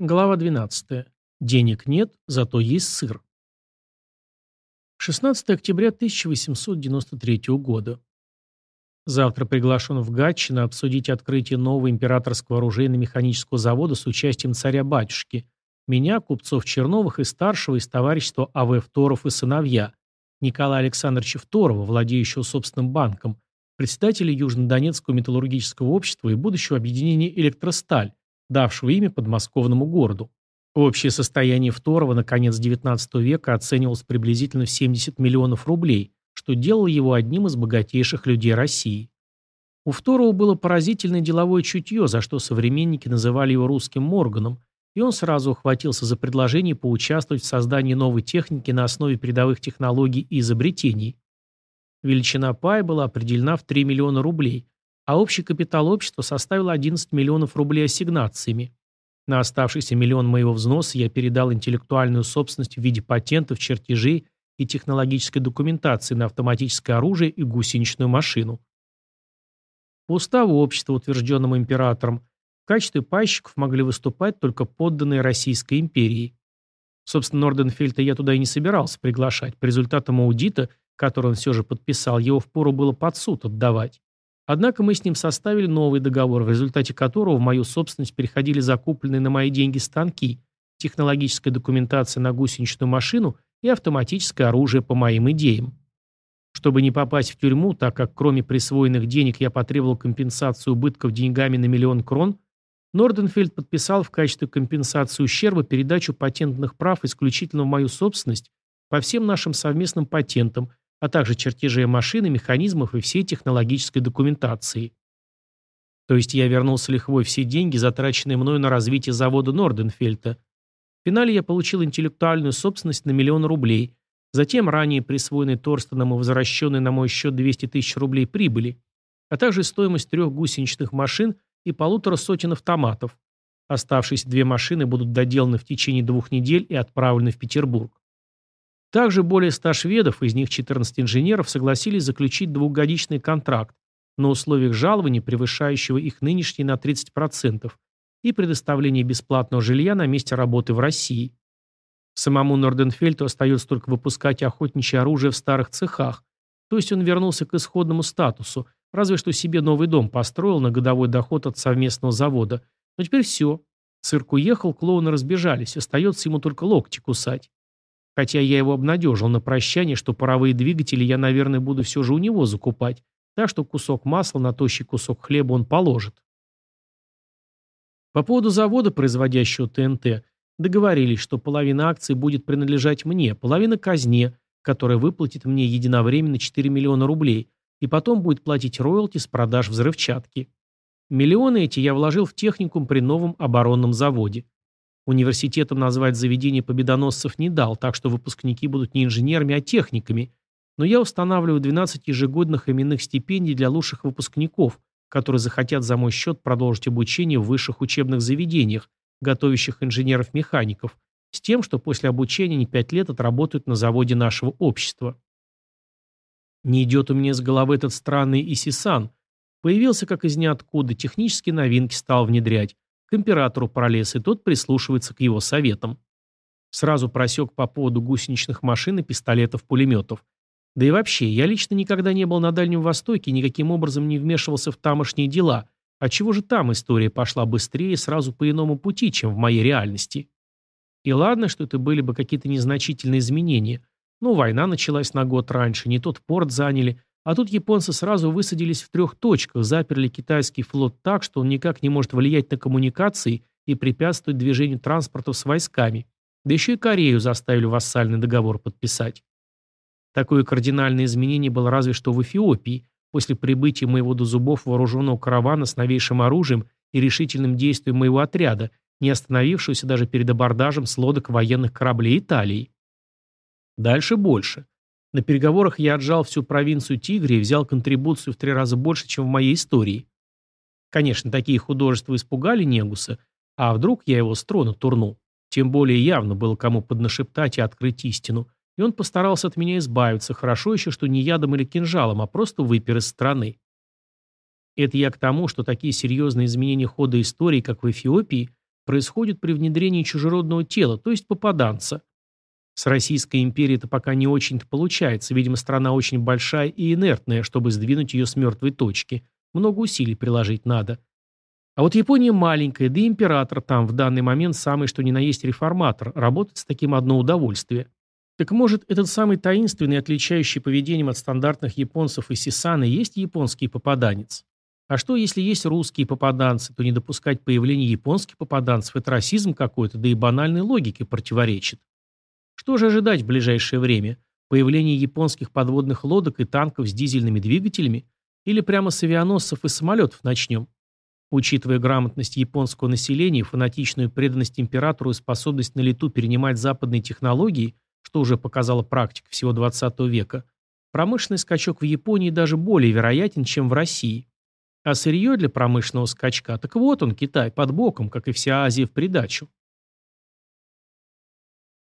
Глава 12. Денег нет, зато есть сыр. 16 октября 1893 года. Завтра приглашен в Гатчино обсудить открытие нового императорского оружейно-механического завода с участием царя-батюшки, меня, купцов Черновых и старшего из товарищества А.В. Второв и сыновья, Николая Александровича Второва, владеющего собственным банком, председателя Южно-Донецкого металлургического общества и будущего объединения «Электросталь», давшего имя подмосковному городу. Общее состояние Второго на конец XIX века оценивалось приблизительно в 70 миллионов рублей, что делало его одним из богатейших людей России. У Второго было поразительное деловое чутье, за что современники называли его русским Морганом, и он сразу ухватился за предложение поучаствовать в создании новой техники на основе передовых технологий и изобретений. Величина пая была определена в 3 миллиона рублей, а общий капитал общества составил 11 миллионов рублей ассигнациями. На оставшийся миллион моего взноса я передал интеллектуальную собственность в виде патентов, чертежей и технологической документации на автоматическое оружие и гусеничную машину. По уставу общества, утвержденному императором, в качестве пайщиков могли выступать только подданные Российской империи. Собственно, Норденфельта я туда и не собирался приглашать. По результатам аудита, который он все же подписал, его впору было под суд отдавать. Однако мы с ним составили новый договор, в результате которого в мою собственность переходили закупленные на мои деньги станки, технологическая документация на гусеничную машину и автоматическое оружие по моим идеям. Чтобы не попасть в тюрьму, так как кроме присвоенных денег я потребовал компенсацию убытков деньгами на миллион крон, Норденфельд подписал в качестве компенсации ущерба передачу патентных прав исключительно в мою собственность по всем нашим совместным патентам, а также чертежей машины, механизмов и всей технологической документации. То есть я вернул с лихвой все деньги, затраченные мною на развитие завода Норденфельта. В финале я получил интеллектуальную собственность на миллион рублей, затем ранее присвоенный Торстеном и возвращенный на мой счет 200 тысяч рублей прибыли, а также стоимость трех гусеничных машин и полутора сотен автоматов. Оставшиеся две машины будут доделаны в течение двух недель и отправлены в Петербург. Также более 100 шведов, из них 14 инженеров, согласились заключить двухгодичный контракт на условиях жалования, превышающего их нынешние на 30%, и предоставления бесплатного жилья на месте работы в России. Самому Норденфельту остается только выпускать охотничье оружие в старых цехах, то есть он вернулся к исходному статусу, разве что себе новый дом построил на годовой доход от совместного завода. Но теперь все. Цирк уехал, клоуны разбежались, остается ему только локти кусать. Хотя я его обнадежил на прощание, что паровые двигатели я, наверное, буду все же у него закупать, так что кусок масла на тощий кусок хлеба он положит. По поводу завода, производящего ТНТ, договорились, что половина акций будет принадлежать мне, половина казне, которая выплатит мне единовременно 4 миллиона рублей, и потом будет платить роялти с продаж взрывчатки. Миллионы эти я вложил в техникум при новом оборонном заводе. Университетом назвать заведение победоносцев не дал, так что выпускники будут не инженерами, а техниками. Но я устанавливаю 12 ежегодных именных стипендий для лучших выпускников, которые захотят за мой счет продолжить обучение в высших учебных заведениях, готовящих инженеров-механиков, с тем, что после обучения не 5 лет отработают на заводе нашего общества. Не идет у меня с головы этот странный Исисан. Появился как из ниоткуда, технические новинки стал внедрять. К императору пролез, и тот прислушивается к его советам. Сразу просек по поводу гусеничных машин и пистолетов-пулеметов. Да и вообще, я лично никогда не был на Дальнем Востоке и никаким образом не вмешивался в тамошние дела, отчего же там история пошла быстрее и сразу по иному пути, чем в моей реальности. И ладно, что это были бы какие-то незначительные изменения. Ну, война началась на год раньше, не тот порт заняли, а тут японцы сразу высадились в трех точках, заперли китайский флот так, что он никак не может влиять на коммуникации и препятствовать движению транспортов с войсками. Да еще и Корею заставили вассальный договор подписать. Такое кардинальное изменение было разве что в Эфиопии, после прибытия моего до зубов вооруженного каравана с новейшим оружием и решительным действием моего отряда, не остановившегося даже перед абордажем с лодок военных кораблей Италии. Дальше больше. На переговорах я отжал всю провинцию Тигри и взял контрибуцию в три раза больше, чем в моей истории. Конечно, такие художества испугали Негуса, а вдруг я его с трона турну. Тем более явно было кому поднашептать и открыть истину. И он постарался от меня избавиться, хорошо еще, что не ядом или кинжалом, а просто выпер из страны. Это я к тому, что такие серьезные изменения хода истории, как в Эфиопии, происходит при внедрении чужеродного тела, то есть попаданца. С Российской империей это пока не очень-то получается, видимо, страна очень большая и инертная, чтобы сдвинуть ее с мертвой точки. Много усилий приложить надо. А вот Япония маленькая, да и император там в данный момент самый что ни на есть реформатор, работать с таким одно удовольствие. Так может, этот самый таинственный, отличающий поведением от стандартных японцев и Сисаны, есть японский попаданец? А что, если есть русские попаданцы, то не допускать появления японских попаданцев – это расизм какой-то, да и банальной логике противоречит. Что же ожидать в ближайшее время? Появление японских подводных лодок и танков с дизельными двигателями? Или прямо с авианосцев и самолетов начнем? Учитывая грамотность японского населения, фанатичную преданность императору и способность на лету перенимать западные технологии, что уже показала практика всего 20 века, промышленный скачок в Японии даже более вероятен, чем в России. А сырье для промышленного скачка, так вот он, Китай, под боком, как и вся Азия в придачу.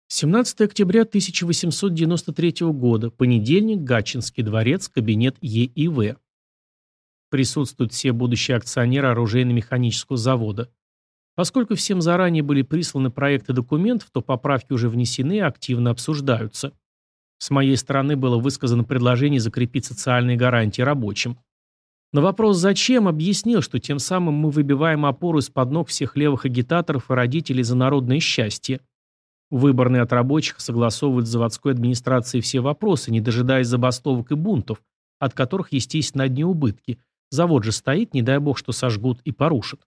17 октября 1893 года, понедельник, Гатчинский дворец, кабинет ЕИВ. Присутствуют все будущие акционеры оружейно-механического завода. Поскольку всем заранее были присланы проекты документов, то поправки уже внесены и активно обсуждаются. С моей стороны было высказано предложение закрепить социальные гарантии рабочим. На вопрос «зачем?» объяснил, что тем самым мы выбиваем опору из-под ног всех левых агитаторов и родителей за народное счастье. Выборные от рабочих согласовывают с заводской администрацией все вопросы, не дожидаясь забастовок и бунтов, от которых, естественно, одни убытки, Завод же стоит, не дай бог, что сожгут и порушат.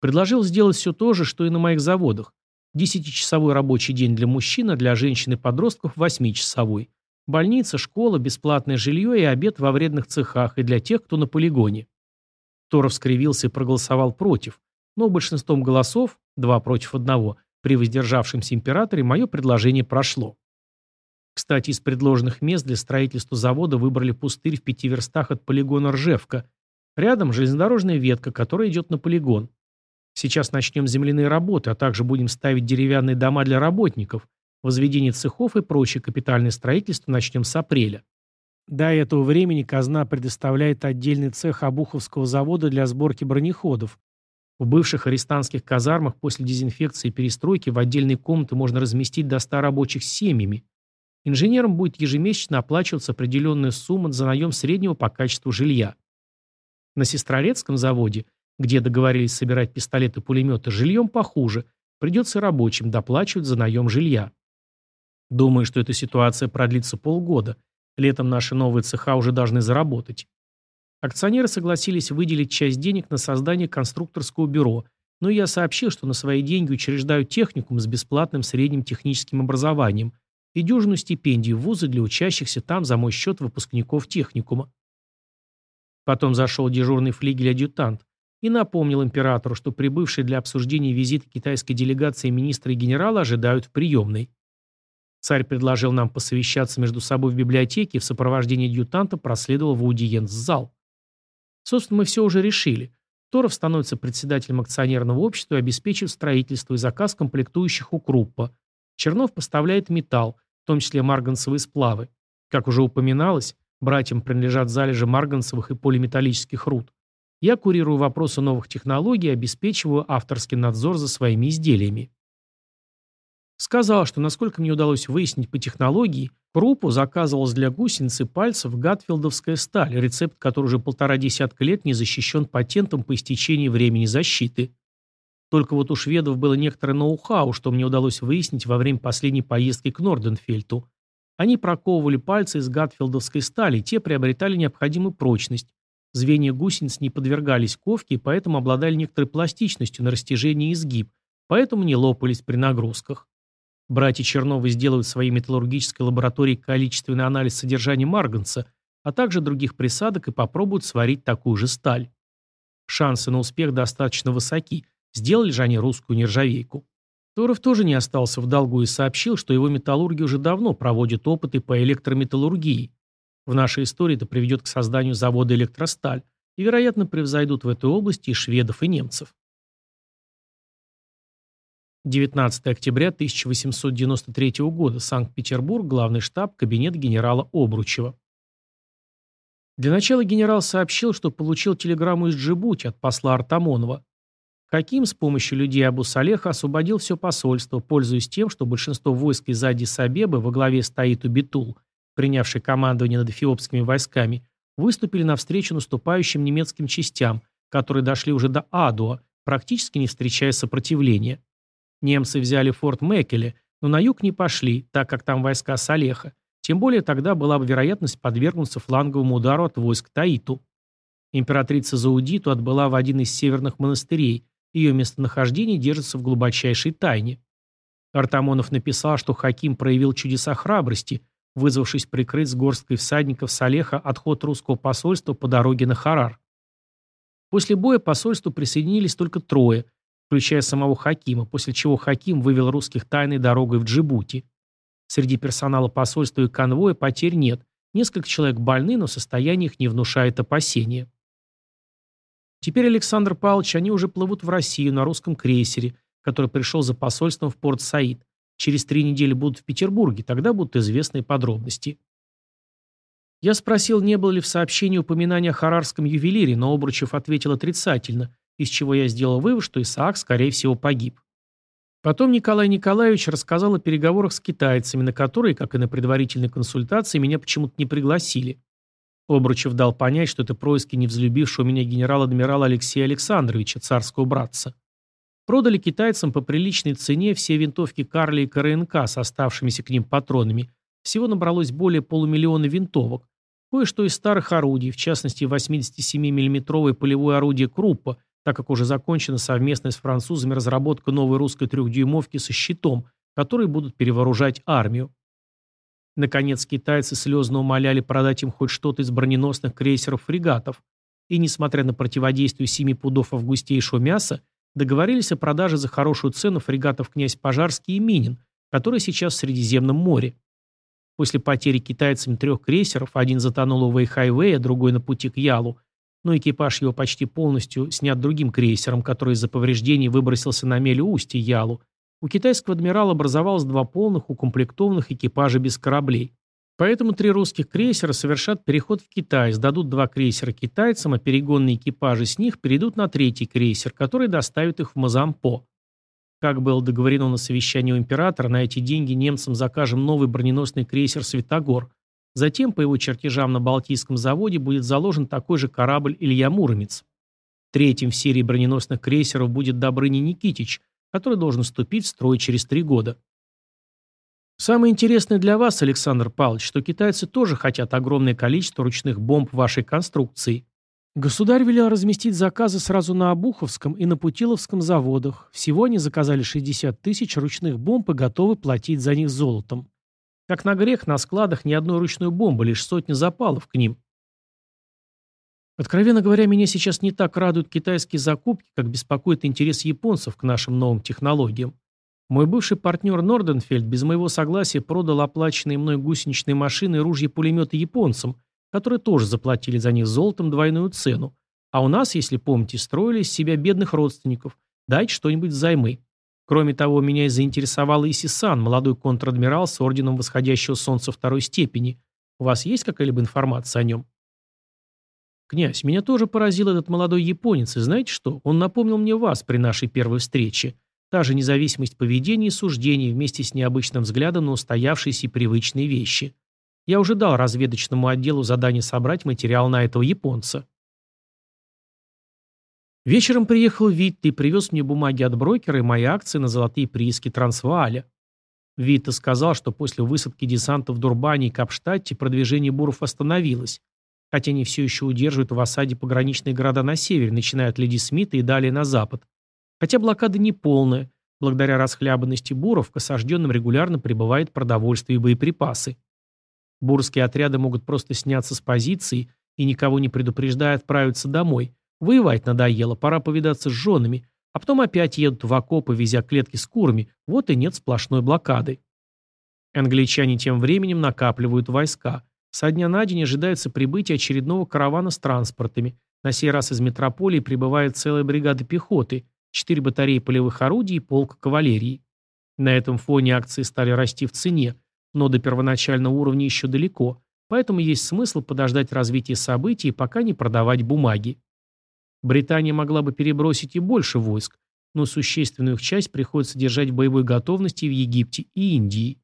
Предложил сделать все то же, что и на моих заводах. Десятичасовой рабочий день для мужчин, а для женщин и подростков восьмичасовой. Больница, школа, бесплатное жилье и обед во вредных цехах и для тех, кто на полигоне. Торов скривился и проголосовал против, но большинством голосов, два против одного, при воздержавшемся императоре мое предложение прошло. Кстати, из предложенных мест для строительства завода выбрали пустырь в пяти верстах от полигона Ржевка, Рядом железнодорожная ветка, которая идет на полигон. Сейчас начнем земляные работы, а также будем ставить деревянные дома для работников. Возведение цехов и прочее капитальное строительство начнем с апреля. До этого времени казна предоставляет отдельный цех Обуховского завода для сборки бронеходов. В бывших арестантских казармах после дезинфекции и перестройки в отдельные комнаты можно разместить до 100 рабочих с семьями. Инженерам будет ежемесячно оплачиваться определенная сумма за наем среднего по качеству жилья. На Сестрорецком заводе, где договорились собирать пистолеты-пулеметы, жильем похуже. Придется рабочим доплачивать за наем жилья. Думаю, что эта ситуация продлится полгода. Летом наши новые цеха уже должны заработать. Акционеры согласились выделить часть денег на создание конструкторского бюро, но я сообщил, что на свои деньги учреждаю техникум с бесплатным средним техническим образованием и дюжину стипендий в вузы для учащихся там за мой счет выпускников техникума. Потом зашел дежурный флигель-адъютант и напомнил императору, что прибывшие для обсуждения визита китайской делегации министры и генералы ожидают в приемной. Царь предложил нам посовещаться между собой в библиотеке и в сопровождении адъютанта проследовал в аудиенц-зал. Собственно, мы все уже решили. Торов становится председателем акционерного общества и обеспечивает строительство и заказ комплектующих у Круппа. Чернов поставляет металл, в том числе марганцевые сплавы. Как уже упоминалось, Братьям принадлежат залежи марганцевых и полиметаллических руд. Я курирую вопросы новых технологий и обеспечиваю авторский надзор за своими изделиями. Сказал, что, насколько мне удалось выяснить по технологии, крупу заказывалась для гусеницы пальцев гатфилдовская сталь, рецепт который уже полтора десятка лет не защищен патентом по истечении времени защиты. Только вот у шведов было некоторое ноу-хау, что мне удалось выяснить во время последней поездки к Норденфельту. Они проковывали пальцы из гатфилдовской стали, те приобретали необходимую прочность. Звенья гусениц не подвергались ковке и поэтому обладали некоторой пластичностью на растяжении и изгиб, поэтому не лопались при нагрузках. Братья Черновы сделают в своей металлургической лаборатории количественный анализ содержания марганца, а также других присадок и попробуют сварить такую же сталь. Шансы на успех достаточно высоки, сделали же они русскую нержавейку. Торов тоже не остался в долгу и сообщил, что его металлурги уже давно проводят опыты по электрометаллургии. В нашей истории это приведет к созданию завода «Электросталь» и, вероятно, превзойдут в этой области и шведов, и немцев. 19 октября 1893 года. Санкт-Петербург. Главный штаб. Кабинет генерала Обручева. Для начала генерал сообщил, что получил телеграмму из Джибути от посла Артамонова. Хаким с помощью людей Абу Салеха освободил все посольство, пользуясь тем, что большинство войск из Адис-Абебы во главе стоит Убитул, принявший командование над эфиопскими войсками, выступили навстречу наступающим немецким частям, которые дошли уже до Адуа, практически не встречая сопротивления. Немцы взяли форт Мекеле, но на юг не пошли, так как там войска Салеха, тем более тогда была бы вероятность подвергнуться фланговому удару от войск Таиту. Императрица Заудиту отбыла в один из северных монастырей, ее местонахождение держится в глубочайшей тайне. Артамонов написал, что Хаким проявил чудеса храбрости, вызвавшись прикрыть с горсткой всадников Салеха отход русского посольства по дороге на Харар. После боя посольству присоединились только трое, включая самого Хакима, после чего Хаким вывел русских тайной дорогой в Джибути. Среди персонала посольства и конвоя потерь нет, несколько человек больны, но состояние их не внушает опасения. Теперь, Александр Павлович, они уже плывут в Россию на русском крейсере, который пришел за посольством в порт Саид. Через три недели будут в Петербурге, тогда будут известны подробности. Я спросил, не было ли в сообщении упоминания о харарском ювелире, но Обручев ответил отрицательно, из чего я сделал вывод, что Исаак, скорее всего, погиб. Потом Николай Николаевич рассказал о переговорах с китайцами, на которые, как и на предварительной консультации, меня почему-то не пригласили. Обручев дал понять, что это происки невзлюбившего меня генерал-адмирала Алексея Александровича, царского братца. Продали китайцам по приличной цене все винтовки Карли и КРНК с оставшимися к ним патронами. Всего набралось более полумиллиона винтовок. Кое-что из старых орудий, в частности 87 миллиметровое полевое орудие Круппа, так как уже закончена совместная с французами разработка новой русской трехдюймовки со щитом, которые будут перевооружать армию. Наконец, китайцы слезно умоляли продать им хоть что-то из броненосных крейсеров-фрегатов, и, несмотря на противодействие семи пудов августейшего мяса, договорились о продаже за хорошую цену фрегатов «Князь Пожарский» и «Минин», которые сейчас в Средиземном море. После потери китайцами трех крейсеров, один затонул у Вэйхайвэя, другой на пути к Ялу, но экипаж его почти полностью снят другим крейсером, который из-за повреждений выбросился на мель устья Ялу, у китайского адмирала образовалось два полных укомплектованных экипажа без кораблей. Поэтому три русских крейсера совершат переход в Китай, сдадут два крейсера китайцам, а перегонные экипажи с них перейдут на третий крейсер, который доставит их в Мазампо. Как было договорено на совещании у императора, на эти деньги немцам закажем новый броненосный крейсер «Светогор». Затем по его чертежам на Балтийском заводе будет заложен такой же корабль «Илья Муромец». Третьим в серии броненосных крейсеров будет Добрыня Никитич – который должен вступить в строй через три года. Самое интересное для вас, Александр Павлович, что китайцы тоже хотят огромное количество ручных бомб вашей конструкции. Государь велел разместить заказы сразу на Обуховском и на Путиловском заводах. Всего они заказали 60 тысяч ручных бомб и готовы платить за них золотом. Как на грех, на складах ни одной ручной бомбы, лишь сотни запалов к ним. Откровенно говоря, меня сейчас не так радуют китайские закупки, как беспокоит интерес японцев к нашим новым технологиям. Мой бывший партнер Норденфельд без моего согласия продал оплаченные мной гусеничные машины и ружья-пулеметы японцам, которые тоже заплатили за них золотом двойную цену. А у нас, если помните, строили из себя бедных родственников. Дайте что-нибудь взаймы. Кроме того, меня и заинтересовал Иси-сан, молодой контр-адмирал с орденом восходящего солнца второй степени. У вас есть какая-либо информация о нем? «Князь, меня тоже поразил этот молодой японец, и знаете что? Он напомнил мне вас при нашей первой встрече. Та же независимость поведения и суждений вместе с необычным взглядом на устоявшиеся и привычные вещи. Я уже дал разведочному отделу задание собрать материал на этого японца». Вечером приехал Витта и привез мне бумаги от брокера и мои акции на золотые прииски Трансвааля. Витта сказал, что после высадки десанта в Дурбане и Капштадте продвижение буров остановилось, хотя они все еще удерживают в осаде пограничные города на севере, начиная от Леди Смита и далее на запад. Хотя блокада не полная, благодаря расхлябанности буров к осажденным регулярно прибывает продовольствие и боеприпасы. Бурские отряды могут просто сняться с позиции и, никого не предупреждая, отправиться домой. Воевать надоело, пора повидаться с женами, а потом опять едут в окопы, везя клетки с курами, вот и нет сплошной блокады. Англичане тем временем накапливают войска – со дня на день ожидается прибытие очередного каравана с транспортами. На сей раз из метрополии прибывает целая бригада пехоты, четыре батареи полевых орудий и полк кавалерии. На этом фоне акции стали расти в цене, но до первоначального уровня еще далеко, поэтому есть смысл подождать развития событий пока не продавать бумаги. Британия могла бы перебросить и больше войск, но существенную их часть приходится держать в боевой готовности в Египте и Индии.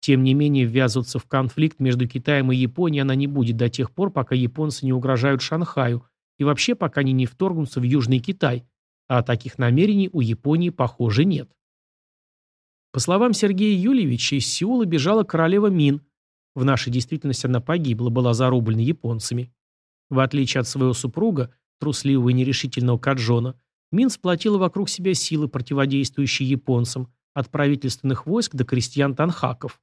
Тем не менее, ввязываться в конфликт между Китаем и Японией она не будет до тех пор, пока японцы не угрожают Шанхаю и вообще пока они не вторгнутся в Южный Китай, а таких намерений у Японии, похоже, нет. По словам Сергея Юльевича, из Сеула бежала королева Мин. В нашей действительности она погибла, была зарублена японцами. В отличие от своего супруга, трусливого и нерешительного Каджона, Мин сплотила вокруг себя силы, противодействующие японцам, от правительственных войск до крестьян-танхаков.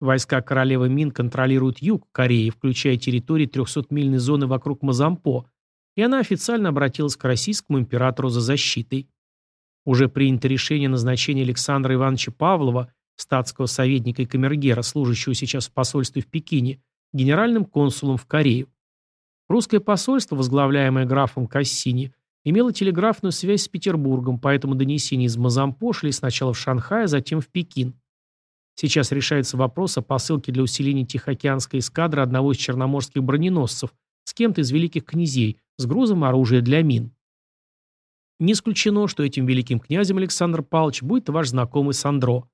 Войска королевы Мин контролируют юг Кореи, включая территории 300-мильной зоны вокруг Мазампо, и она официально обратилась к российскому императору за защитой. Уже принято решение назначения Александра Ивановича Павлова, статского советника и камергера, служащего сейчас в посольстве в Пекине, генеральным консулом в Корею. Русское посольство, возглавляемое графом Кассини, имело телеграфную связь с Петербургом, поэтому донесения из Мазампо шли сначала в Шанхай, а затем в Пекин. Сейчас решается вопрос о посылке для усиления Тихоокеанской эскадры одного из черноморских броненосцев с кем-то из великих князей с грузом оружия для мин. Не исключено, что этим великим князем Александр Павлович будет ваш знакомый Сандро.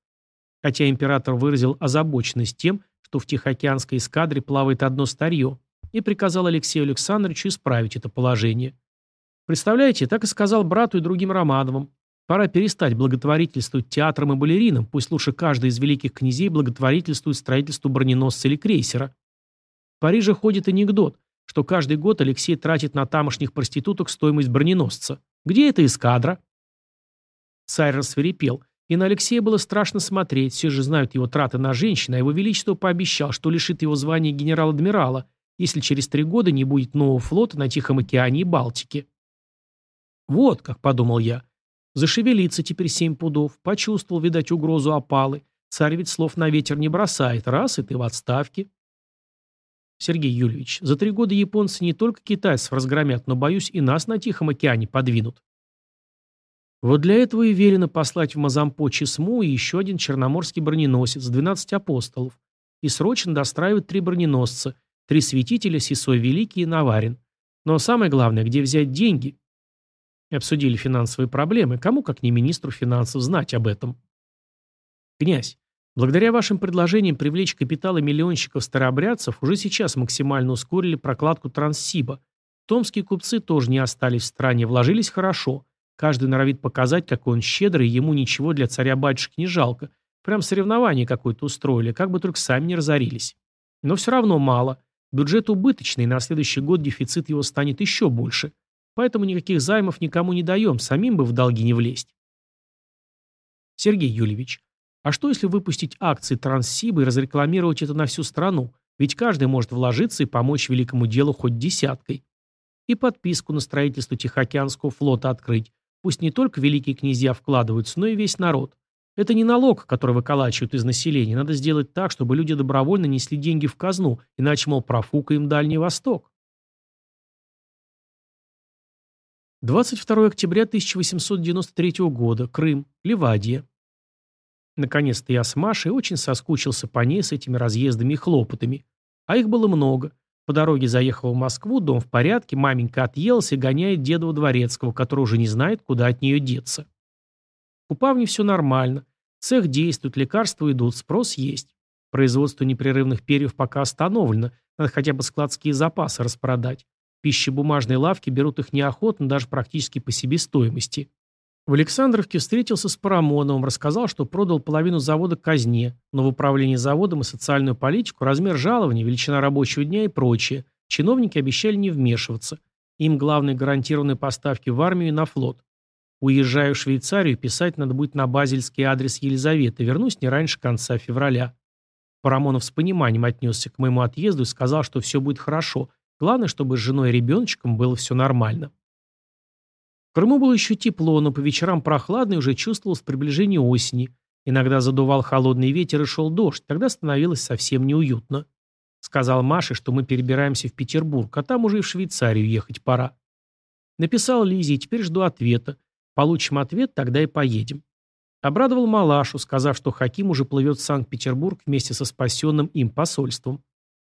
Хотя император выразил озабоченность тем, что в Тихоокеанской эскадре плавает одно старье, и приказал Алексею Александровичу исправить это положение. Представляете, так и сказал брату и другим Романовым. Пора перестать благотворительствовать театрам и балеринам, пусть лучше каждый из великих князей благотворительствует строительству броненосца или крейсера. В Париже ходит анекдот, что каждый год Алексей тратит на тамошних проституток стоимость броненосца. Где эта эскадра? Царь рассверепел, и на Алексея было страшно смотреть, все же знают его траты на женщин, а его величество пообещал, что лишит его звания генерал-адмирала, если через три года не будет нового флота на Тихом океане и Балтике. Вот, как подумал я, Зашевелиться теперь семь пудов. Почувствовал, видать, угрозу опалы. Царь ведь слов на ветер не бросает. Раз, и ты в отставке. Сергей Юльевич, за три года японцы не только китайцев разгромят, но, боюсь, и нас на Тихом океане подвинут. Вот для этого и велено послать в Мазампо Чесму и еще один черноморский броненосец, 12 апостолов, и срочно достраивать три броненосца, три святителя Сисой Великий и Наварин. Но самое главное, где взять деньги? Обсудили финансовые проблемы. Кому, как не министру финансов, знать об этом? Князь, благодаря вашим предложениям привлечь капиталы миллионщиков-старообрядцев, уже сейчас максимально ускорили прокладку Транссиба. Томские купцы тоже не остались в стране, вложились хорошо. Каждый норовит показать, какой он щедрый, ему ничего для царя-батюшки не жалко. Прям соревнование какое-то устроили, как бы только сами не разорились. Но все равно мало. Бюджет убыточный, на следующий год дефицит его станет еще больше. Поэтому никаких займов никому не даем, самим бы в долги не влезть. Сергей Юльевич, а что если выпустить акции Транссиба и разрекламировать это на всю страну? Ведь каждый может вложиться и помочь великому делу хоть десяткой. И подписку на строительство Тихоокеанского флота открыть. Пусть не только великие князья вкладываются, но и весь народ. Это не налог, который выколачивают из населения. Надо сделать так, чтобы люди добровольно несли деньги в казну, иначе, мол, профукаем Дальний Восток. 22 октября 1893 года. Крым. Ливадия. Наконец-то я с Машей очень соскучился по ней с этими разъездами и хлопотами. А их было много. По дороге заехал в Москву, дом в порядке, маменька отъелась и гоняет деда дворецкого, который уже не знает, куда от нее деться. У Павни все нормально. Цех действует, лекарства идут, спрос есть. Производство непрерывных перьев пока остановлено, надо хотя бы складские запасы распродать. Пищебумажные лавки берут их неохотно, даже практически по себестоимости. В Александровке встретился с Парамоновым, рассказал, что продал половину завода казне, но в управлении заводом и социальную политику, размер жалования, величина рабочего дня и прочее. Чиновники обещали не вмешиваться. Им главное гарантированные поставки в армию и на флот. Уезжаю в Швейцарию, писать надо будет на базельский адрес Елизаветы, вернусь не раньше конца февраля. Парамонов с пониманием отнесся к моему отъезду и сказал, что все будет хорошо, Главное, чтобы с женой и ребеночком было все нормально. В Крыму было еще тепло, но по вечерам прохладно и уже чувствовалось приближение осени. Иногда задувал холодный ветер и шел дождь, тогда становилось совсем неуютно. Сказал Маше, что мы перебираемся в Петербург, а там уже и в Швейцарию ехать пора. Написал Лизе и теперь жду ответа. Получим ответ, тогда и поедем. Обрадовал Малашу, сказав, что Хаким уже плывет в Санкт-Петербург вместе со спасенным им посольством.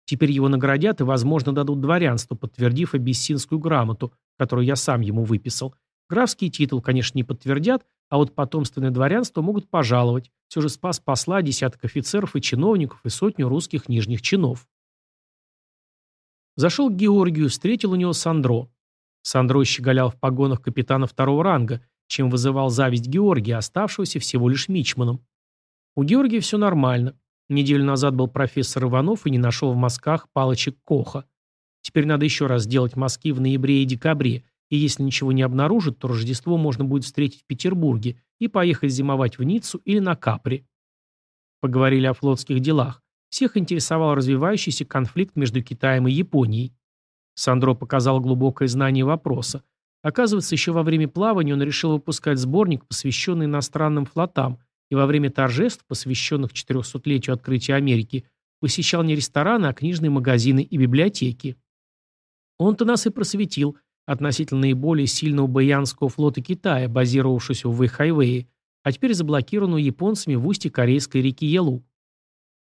Теперь его наградят и, возможно, дадут дворянство, подтвердив абиссинскую грамоту, которую я сам ему выписал. Графский титул, конечно, не подтвердят, а вот потомственное дворянство могут пожаловать. Все же спас посла, десяток офицеров и чиновников и сотню русских нижних чинов. Зашел к Георгию, встретил у него Сандро. Сандро щеголял в погонах капитана второго ранга, чем вызывал зависть Георгия, оставшегося всего лишь мичманом. У Георгия все нормально. Неделю назад был профессор Иванов и не нашел в мазках палочек Коха. Теперь надо еще раз сделать мазки в ноябре и декабре, и если ничего не обнаружат, то Рождество можно будет встретить в Петербурге и поехать зимовать в Ниццу или на Капри. Поговорили о флотских делах. Всех интересовал развивающийся конфликт между Китаем и Японией. Сандро показал глубокое знание вопроса. Оказывается, еще во время плавания он решил выпускать сборник, посвященный иностранным флотам, и во время торжеств, посвященных 400-летию открытия Америки, посещал не рестораны, а книжные магазины и библиотеки. Он-то нас и просветил, относительно наиболее сильного Баянского флота Китая, базировавшегося в Вэйхайвее, а теперь заблокированного японцами в устье корейской реки Ялу.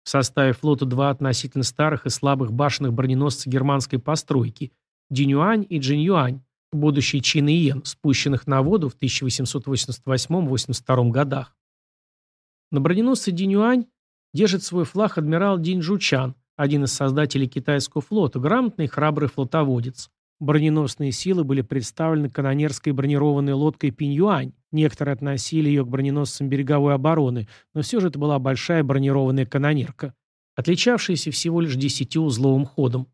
В составе флота два относительно старых и слабых башенных броненосца германской постройки – Динюань и Джинюань, будущие Чин и спущенных на воду в 1888-82 годах. На броненосце Динюань держит свой флаг адмирал Дин Жучан, один из создателей китайского флота, грамотный и храбрый флотоводец. Броненосные силы были представлены канонерской бронированной лодкой Пиньюань. Некоторые относили ее к броненосцам береговой обороны, но все же это была большая бронированная канонерка, отличавшаяся всего лишь десятиузловым ходом.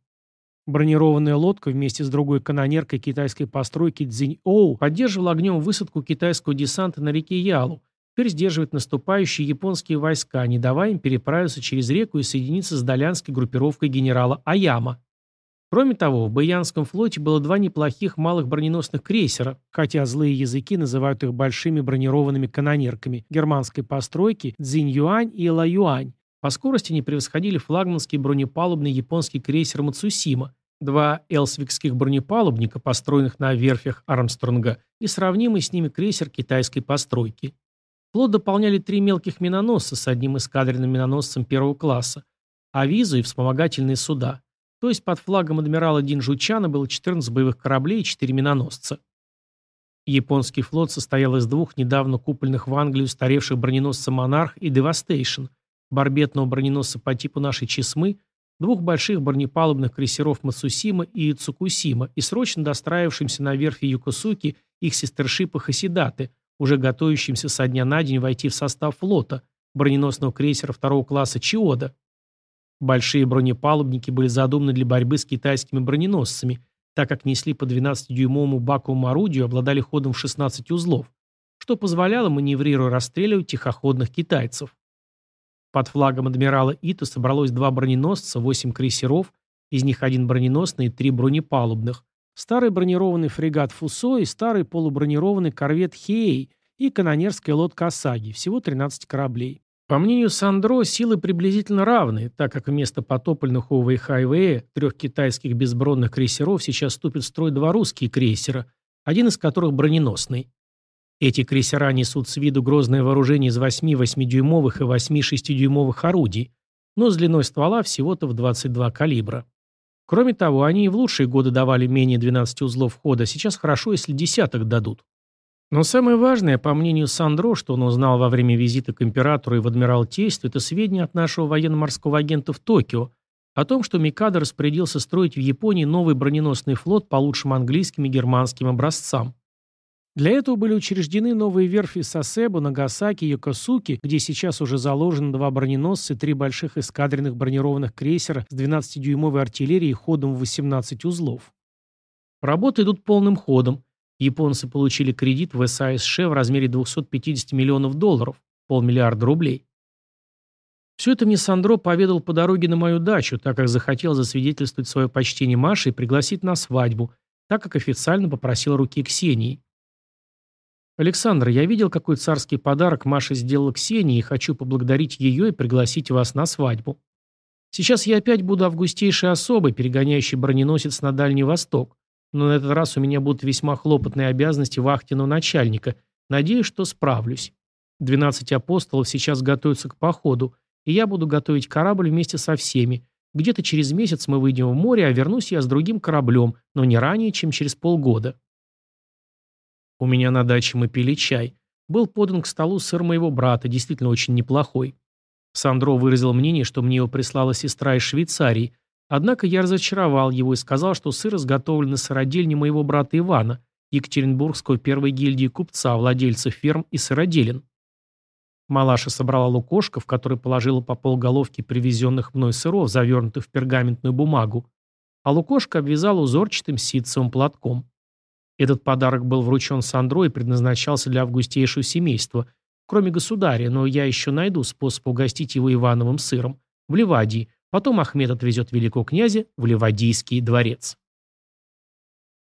Бронированная лодка вместе с другой канонеркой китайской постройки Цзинь-Оу поддерживала огнем высадку китайского десанта на реке Ялу, теперь сдерживает наступающие японские войска, не давая им переправиться через реку и соединиться с долянской группировкой генерала Аяма. Кроме того, в Баянском флоте было два неплохих малых броненосных крейсера, хотя злые языки называют их большими бронированными канонерками германской постройки Цзинь-Юань и Ла-Юань. По скорости они превосходили флагманский бронепалубный японский крейсер Мацусима, два элсвикских бронепалубника, построенных на верфях Армстронга, и сравнимый с ними крейсер китайской постройки. Флот дополняли три мелких миноносца с одним эскадренным миноносцем первого класса, авизо и вспомогательные суда – то есть под флагом адмирала Дин Жучана было 14 боевых кораблей и 4 миноносца. Японский флот состоял из двух недавно купленных в Англию устаревших броненосца «Монарх» и «Девастейшн», барбетного броненосца по типу нашей «Чесмы», двух больших бронепалубных крейсеров «Мацусима» и «Цукусима» и срочно достраивавшимся на верфи Юкосуки их сестершипа «Хасидаты», уже готовящимся со дня на день войти в состав флота, броненосного крейсера второго класса «Чиода», Большие бронепалубники были задуманы для борьбы с китайскими броненосцами, так как несли по 12-дюймовому баковому орудию, обладали ходом в 16 узлов, что позволяло маневрируя расстреливать тихоходных китайцев. Под флагом адмирала Ито собралось два броненосца, 8 крейсеров, из них один броненосный и три бронепалубных, старый бронированный фрегат Фусо и старый полубронированный корвет Хей и канонерская лодка Осаги, всего 13 кораблей. По мнению Сандро, силы приблизительно равны, так как вместо и Хайвея, трех китайских безбронных крейсеров, сейчас вступят в строй два русские крейсера, один из которых броненосный. Эти крейсера несут с виду грозное вооружение из 8 8-дюймовых и 8 6-дюймовых орудий, но с длиной ствола всего-то в 22 калибра. Кроме того, они и в лучшие годы давали менее 12 узлов хода, сейчас хорошо, если десяток дадут. Но самое важное, по мнению Сандро, что он узнал во время визита к императору и в Адмиралтейство, это сведения от нашего военно-морского агента в Токио о том, что Микадо распорядился строить в Японии новый броненосный флот по лучшим английским и германским образцам. Для этого были учреждены новые верфи Сасебо, Нагасаки, Йокосуки, где сейчас уже заложены два броненосца и три больших эскадренных бронированных крейсера с 12-дюймовой артиллерией ходом в 18 узлов. Работы идут полным ходом. Японцы получили кредит в САСШ в размере 250 миллионов долларов, полмиллиарда рублей. Все это мне Сандро поведал по дороге на мою дачу, так как захотел засвидетельствовать свое почтение Маше и пригласить на свадьбу, так как официально попросил руки Ксении. «Александр, я видел, какой царский подарок Маша сделала Ксении, и хочу поблагодарить ее и пригласить вас на свадьбу. Сейчас я опять буду августейшей особой, перегоняющей броненосец на Дальний Восток. Но на этот раз у меня будут весьма хлопотные обязанности вахтенного начальника. Надеюсь, что справлюсь. Двенадцать апостолов сейчас готовятся к походу, и я буду готовить корабль вместе со всеми. Где-то через месяц мы выйдем в море, а вернусь я с другим кораблем, но не ранее, чем через полгода. У меня на даче мы пили чай. Был подан к столу сыр моего брата, действительно очень неплохой. Сандро выразил мнение, что мне его прислала сестра из Швейцарии, однако я разочаровал его и сказал, что сыр изготовлен на сыродельне моего брата Ивана, Екатеринбургского первой гильдии купца, владельцев ферм и сыроделин. Малаша собрала лукошко, в который положила по полголовки привезенных мной сыров, завернутых в пергаментную бумагу, а лукошко обвязала узорчатым ситцевым платком. Этот подарок был вручен Сандро и предназначался для августейшего семейства, кроме государя, но я еще найду способ угостить его Ивановым сыром в Ливадии, потом Ахмед отвезет великого князя в Ливадийский дворец.